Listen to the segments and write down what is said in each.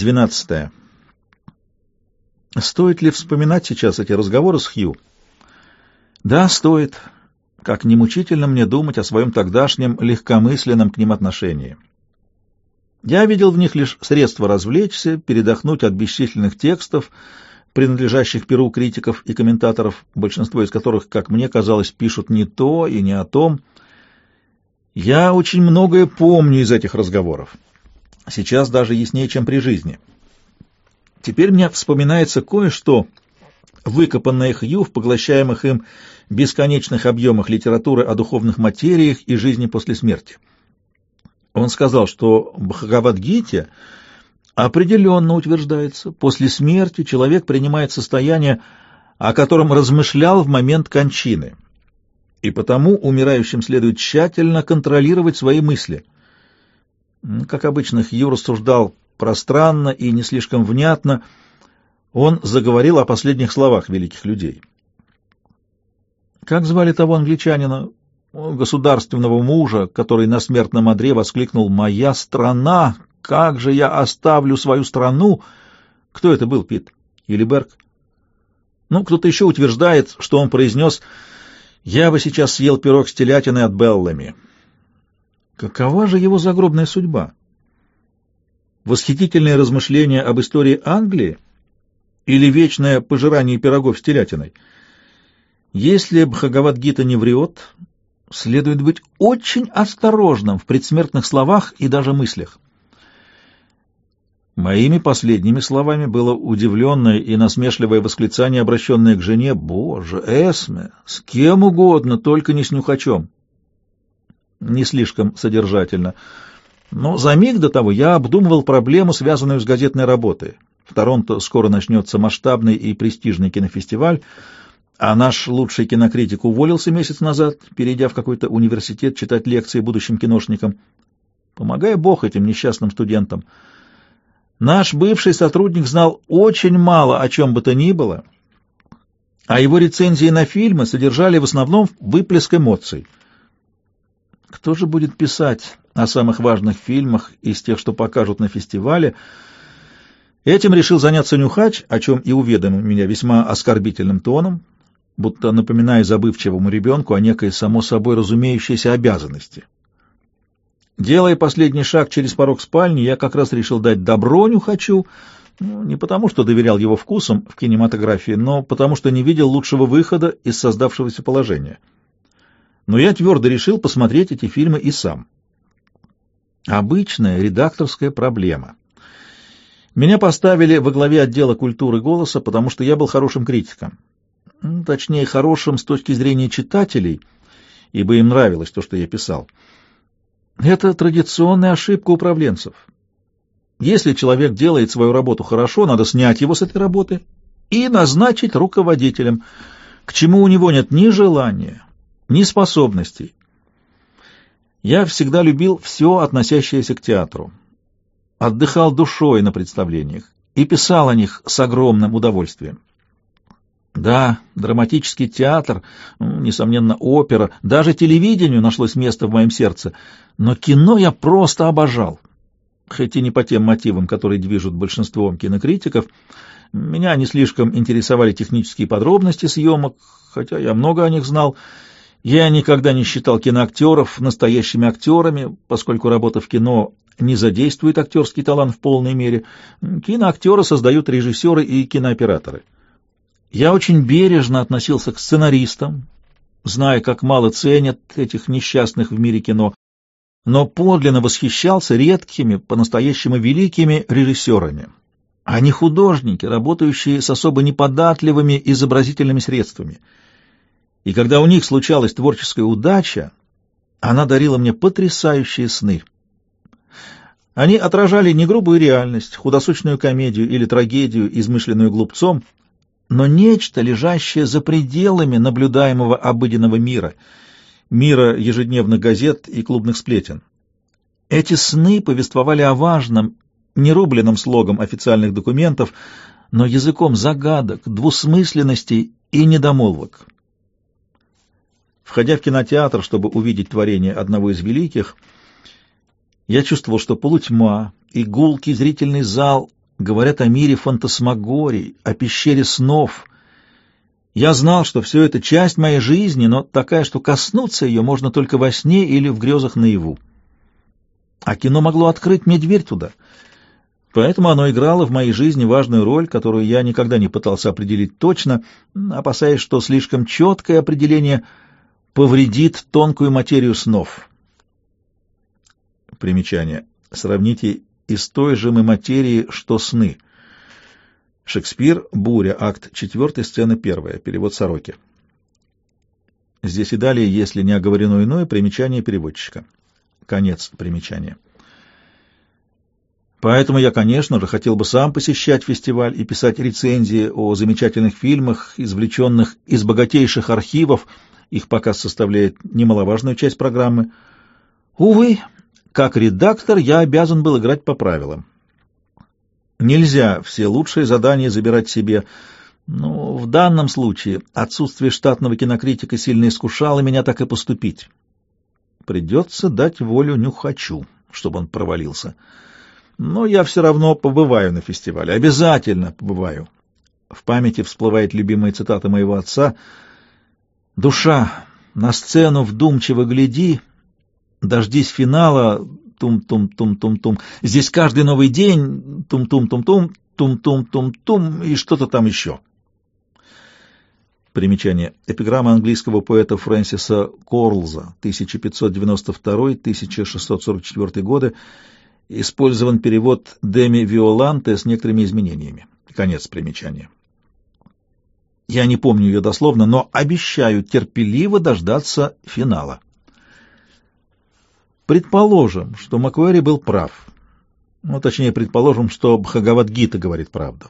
Двенадцатое. Стоит ли вспоминать сейчас эти разговоры с Хью? Да, стоит. Как немучительно мне думать о своем тогдашнем легкомысленном к ним отношении. Я видел в них лишь средство развлечься, передохнуть от бесчисленных текстов, принадлежащих перу критиков и комментаторов, большинство из которых, как мне казалось, пишут не то и не о том. Я очень многое помню из этих разговоров. Сейчас даже яснее, чем при жизни. Теперь мне вспоминается кое-что, выкопанное Хью в поглощаемых им бесконечных объемах литературы о духовных материях и жизни после смерти. Он сказал, что Бхагавадгите определенно утверждается, после смерти человек принимает состояние, о котором размышлял в момент кончины, и потому умирающим следует тщательно контролировать свои мысли. Как обычно, Хью рассуждал пространно и не слишком внятно, он заговорил о последних словах великих людей. Как звали того англичанина, государственного мужа, который на смертном одре воскликнул «Моя страна! Как же я оставлю свою страну!» Кто это был, Пит? Или Берг? Ну, кто-то еще утверждает, что он произнес «Я бы сейчас съел пирог с телятиной от Беллами». Какова же его загробная судьба? Восхитительные размышления об истории Англии или вечное пожирание пирогов с телятиной? Если Бхагавадгита не врет, следует быть очень осторожным в предсмертных словах и даже мыслях. Моими последними словами было удивленное и насмешливое восклицание, обращенное к жене «Боже, Эсме, с кем угодно, только не с нюхачом». Не слишком содержательно. Но за миг до того я обдумывал проблему, связанную с газетной работой. В Торонто скоро начнется масштабный и престижный кинофестиваль, а наш лучший кинокритик уволился месяц назад, перейдя в какой-то университет читать лекции будущим киношникам. Помогай Бог этим несчастным студентам. Наш бывший сотрудник знал очень мало о чем бы то ни было, а его рецензии на фильмы содержали в основном выплеск эмоций — кто же будет писать о самых важных фильмах из тех, что покажут на фестивале? Этим решил заняться Нюхач, о чем и уведомил меня весьма оскорбительным тоном, будто напоминая забывчивому ребенку о некой само собой разумеющейся обязанности. Делая последний шаг через порог спальни, я как раз решил дать добро Нюхачу, ну, не потому что доверял его вкусам в кинематографии, но потому что не видел лучшего выхода из создавшегося положения но я твердо решил посмотреть эти фильмы и сам. Обычная редакторская проблема. Меня поставили во главе отдела культуры голоса, потому что я был хорошим критиком. Ну, точнее, хорошим с точки зрения читателей, ибо им нравилось то, что я писал. Это традиционная ошибка управленцев. Если человек делает свою работу хорошо, надо снять его с этой работы и назначить руководителем, к чему у него нет ни желания, ни способностей. Я всегда любил все, относящееся к театру. Отдыхал душой на представлениях и писал о них с огромным удовольствием. Да, драматический театр, несомненно, опера, даже телевидению нашлось место в моем сердце, но кино я просто обожал. Хоть и не по тем мотивам, которые движут большинством кинокритиков, меня не слишком интересовали технические подробности съемок, хотя я много о них знал, я никогда не считал киноактеров настоящими актерами, поскольку работа в кино не задействует актерский талант в полной мере. Киноактеры создают режиссеры и кинооператоры. Я очень бережно относился к сценаристам, зная, как мало ценят этих несчастных в мире кино, но подлинно восхищался редкими, по-настоящему великими режиссерами. Они художники, работающие с особо неподатливыми изобразительными средствами — и когда у них случалась творческая удача, она дарила мне потрясающие сны. Они отражали не грубую реальность, худосочную комедию или трагедию, измышленную глупцом, но нечто, лежащее за пределами наблюдаемого обыденного мира, мира ежедневных газет и клубных сплетен. Эти сны повествовали о важном, нерубленном слогом официальных документов, но языком загадок, двусмысленностей и недомолвок. Входя в кинотеатр, чтобы увидеть творение одного из великих, я чувствовал, что полутьма и зрительный зал говорят о мире фантасмагорий, о пещере снов. Я знал, что все это часть моей жизни, но такая, что коснуться ее можно только во сне или в грезах наяву. А кино могло открыть мне дверь туда. Поэтому оно играло в моей жизни важную роль, которую я никогда не пытался определить точно, опасаясь, что слишком четкое определение повредит тонкую материю снов. Примечание. Сравните из той же мы материи, что сны. Шекспир, Буря, акт 4, сцена 1, перевод Сороки. Здесь и далее, если не оговорено иное, примечание переводчика. Конец примечания. Поэтому я, конечно же, хотел бы сам посещать фестиваль и писать рецензии о замечательных фильмах, извлеченных из богатейших архивов, их показ составляет немаловажную часть программы. Увы, как редактор я обязан был играть по правилам. Нельзя все лучшие задания забирать себе. Но в данном случае отсутствие штатного кинокритика сильно искушало меня так и поступить. Придется дать волю нюхачу, чтобы он провалился. Но я все равно побываю на фестивале, обязательно побываю. В памяти всплывает любимая цитата моего отца «Душа, на сцену вдумчиво гляди, Дождись финала, тум-тум-тум-тум-тум. Здесь каждый новый день, тум-тум-тум-тум, тум-тум-тум-тум и что-то там еще. Примечание. Эпиграмма английского поэта Фрэнсиса Корлза, 1592-1644 годы. Использован перевод Деми Виоланте с некоторыми изменениями. Конец примечания. Я не помню ее дословно, но обещаю терпеливо дождаться финала. Предположим, что Макуэри был прав. Ну, точнее, предположим, что Бхагавадгита говорит правду.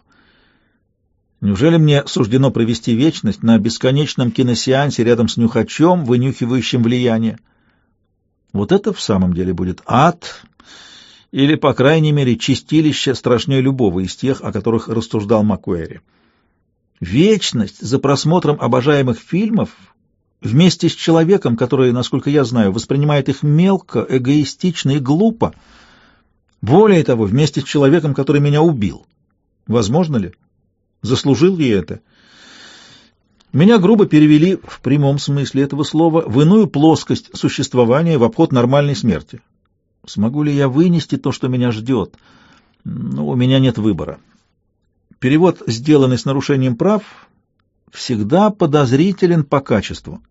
Неужели мне суждено провести вечность на бесконечном киносеансе рядом с нюхачом, вынюхивающим влияние? Вот это в самом деле будет ад, или, по крайней мере, чистилище страшнее любого из тех, о которых рассуждал Макуэри. Вечность за просмотром обожаемых фильмов вместе с человеком, который, насколько я знаю, воспринимает их мелко, эгоистично и глупо. Более того, вместе с человеком, который меня убил. Возможно ли? Заслужил ли это? Меня грубо перевели, в прямом смысле этого слова, в иную плоскость существования в обход нормальной смерти. Смогу ли я вынести то, что меня ждет? Ну, у меня нет выбора. Перевод, сделанный с нарушением прав, всегда подозрителен по качеству.